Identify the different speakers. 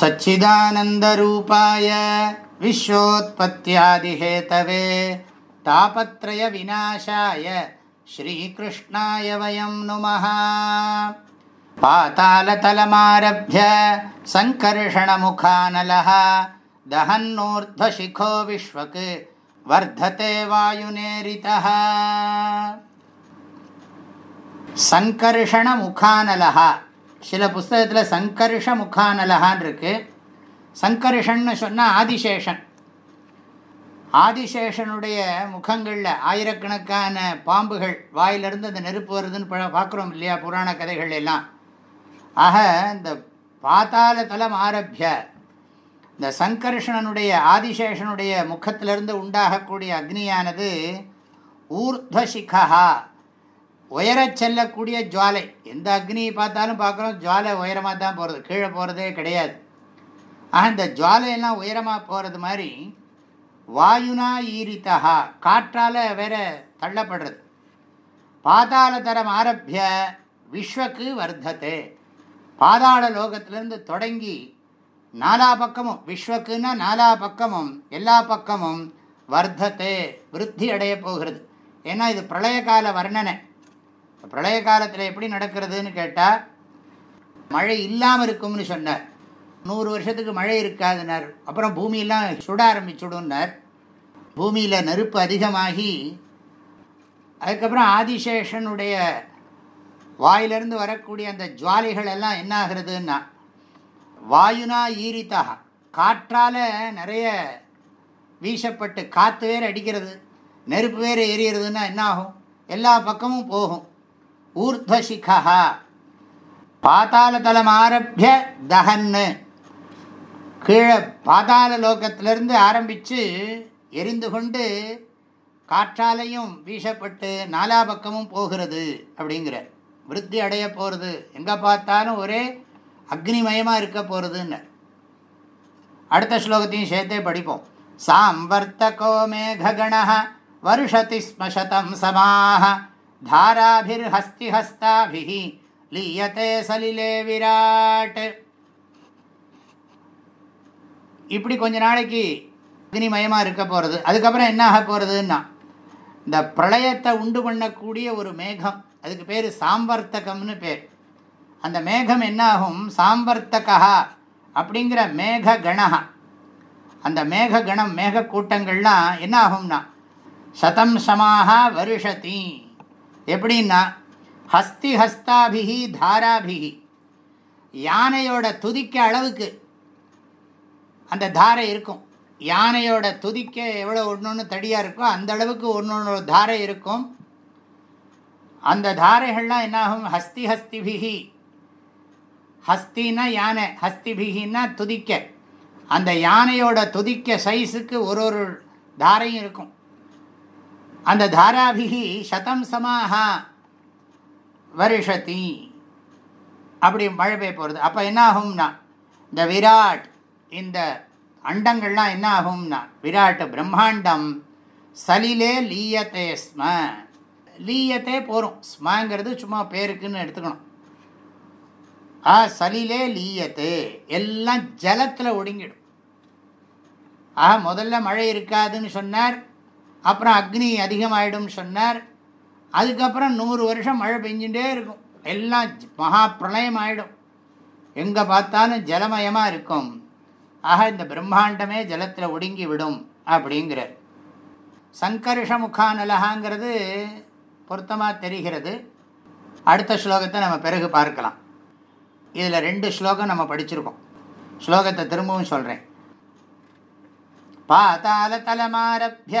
Speaker 1: सच्चिदानन्दरूपाय विश्वोत्पत्यादिहेतवे तापत्रयविनाशाय श्रीकृष्णाय वयं नुमः। पातालतलमारभ्य सङ्कर्षणमुखानलः दहन्नूर्ध्वशिखो विश्वक् वर्धते वायुनेरितः। सङ्कर्षणमुखानलः சில புஸ்தகத்தில் சங்கர்ஷ முகானலஹான் இருக்கு சங்கர்ஷன்னு சொன்னால் ஆதிசேஷன். ஆதிசேஷனுடைய முகங்களில் ஆயிரக்கணக்கான பாம்புகள் வாயிலிருந்து அந்த நெருப்பு வருதுன்னு ப பார்க்குறோம் இல்லையா புராண கதைகள் எல்லாம். ஆக இந்த பாத்தால தலம் ஆரம்பிய இந்த சங்கர்ஷணனுடைய ஆதிசேஷனுடைய முகத்திலிருந்து உண்டாகக்கூடிய அக்னியானது ஊர்த்வசிகா உயரச் செல்லக்கூடிய ஜுவாலை. எந்த அக்னியை பார்த்தாலும் பார்க்குறோம் ஜுவாலை உயரமாக தான் போகிறது கீழே போகிறதே கிடையாது. ஆக இந்த ஜுவாலையெல்லாம் உயரமாக போகிறது மாதிரி வாயுனா ஈரித்தா காற்றால் வேற தள்ளப்படுறது. பாதாள தரம் ஆரம்பிய விஸ்வக்கு வர்த்தத்தை பாதாள லோகத்திலேருந்து தொடங்கி நாலா பக்கமும் விஸ்வக்குன்னா நாலா பக்கமும் எல்லா பக்கமும் வர்த்தத்தை விருத்தி அடைய போகிறது. ஏன்னா இது பிரளயகால வர்ணனை. பிரளய காலத்தில் எப்படி நடக்கிறதுன்னு கேட்டால் மழை இல்லாமல் இருக்கும்னு சொன்னார். நூறு வருஷத்துக்கு மழை இருக்காதுனார். அப்புறம் பூமியெல்லாம் சுட ஆரம்பிச்சுடுன்னார் பூமியில் நெருப்பு அதிகமாகி அதுக்கப்புறம் ஆதிசேஷனுடைய வாயிலிருந்து வரக்கூடிய அந்த ஜுவாலைகள் எல்லாம் என்ன ஆகுறதுன்னா வாயுனா ஈரித்தா காற்றால் நிறைய வீசப்பட்டு காற்று வேறு அடிக்கிறது. நெருப்பு வேறு எரியறதுன்னா என்ன ஆகும்? எல்லா பக்கமும் போகும். ஊர்துவசிகா பாதாளதலம் ஆரம்பிய தகன்னு கீழே பாதாள லோகத்திலிருந்து ஆரம்பித்து எரிந்து கொண்டு காற்றாலையும் வீசப்பட்டு நாலா பக்கமும் போகிறது அப்படிங்கிற. விருத்தி அடைய போகிறது எங்கே பார்த்தாலும் ஒரே அக்னிமயமாக இருக்க போகிறதுன்னு அடுத்த ஸ்லோகத்தையும் சேர்த்தே படிப்போம். சாம்பர்த்தகோ மேககண வருஷதி ஸ்மசதம் சமாக தாராபிர்ஹஸ்திஹஸ்தாபிः லீயத்தே சலிலே விராட் இப்படி கொஞ்ச நாளைக்கு அக்னிமயமாக இருக்க போகிறது அதுக்கப்புறம் என்ன ஆக போகிறதுன்னா இந்த பிரளயத்தை உண்டு பண்ணக்கூடிய ஒரு மேகம் அதுக்கு பேர் சாம்பர்த்தகம்னு பேர். அந்த மேகம் என்ன ஆகும் சாம்பர்த்தகா அப்படிங்கிற மேக கணகா அந்த மேக கணம் மேக கூட்டங்கள்லாம் என்ன ஆகும்னா சதம் சமாக வருஷத்தி எப்படின்னா ஹஸ்தி ஹஸ்தாபிகி தாராபிகி யானையோட துதிக்க அளவுக்கு அந்த தாரை இருக்கும். யானையோட துதிக்க எவ்வளோ ஒன்று ஒன்று தடியாக இருக்கோ அந்த அளவுக்கு ஒன்று ஒன்று தாரை இருக்கும். அந்த தாரைகள்லாம் என்னாகும்? ஹஸ்தி ஹஸ்திபிகி ஹஸ்தினா யானை ஹஸ்திபிகின்னா துதிக்க. அந்த யானையோட துதிக்க சைஸுக்கு ஒரு ஒரு தாரையும் இருக்கும். அந்த தாராபிகி சதம் சமாகா வருஷத்தி அப்படி மழை பெய்ய போகிறது அப்போ என்ன ஆகும்னா இந்த விராட் இந்த அண்டங்கள்லாம் என்ன ஆகும்னா விராட் பிரம்மாண்டம் சலிலே லீயத்தே ஸ்ம. லீயத்தே போகிறோம் ஸ்மங்கிறது சும்மா பேருக்குன்னு எடுத்துக்கணும். ஆ சலிலே லீயத்தே. எல்லாம் ஜலத்தில் ஒடுங்கிடும். ஆ முதல்ல மழை இருக்காதுன்னு சொன்னார். அப்புறம் அக்னி அதிகமாகிடும் சொன்னார். அதுக்கப்புறம் நூறு வருஷம் மழை பெஞ்சுட்டே இருக்கும். எல்லாம் மகா பிரளயம் ஆகிடும் எங்கே பார்த்தாலும் ஜலமயமாக இருக்கும். ஆக இந்த பிரம்மாண்டமே ஜலத்தில் ஒடுங்கி விடும் அப்படிங்கிறார். சங்கர்ஷ முகாநலகாங்கிறது பொருத்தமாக தெரிகிறது. அடுத்த ஸ்லோகத்தை நம்ம பிறகு பார்க்கலாம். இதில் ரெண்டு ஸ்லோகம் நம்ம படிச்சிருக்கோம். ஸ்லோகத்தை திரும்பவும் சொல்கிறேன் பாத்தால தலமாரப்ய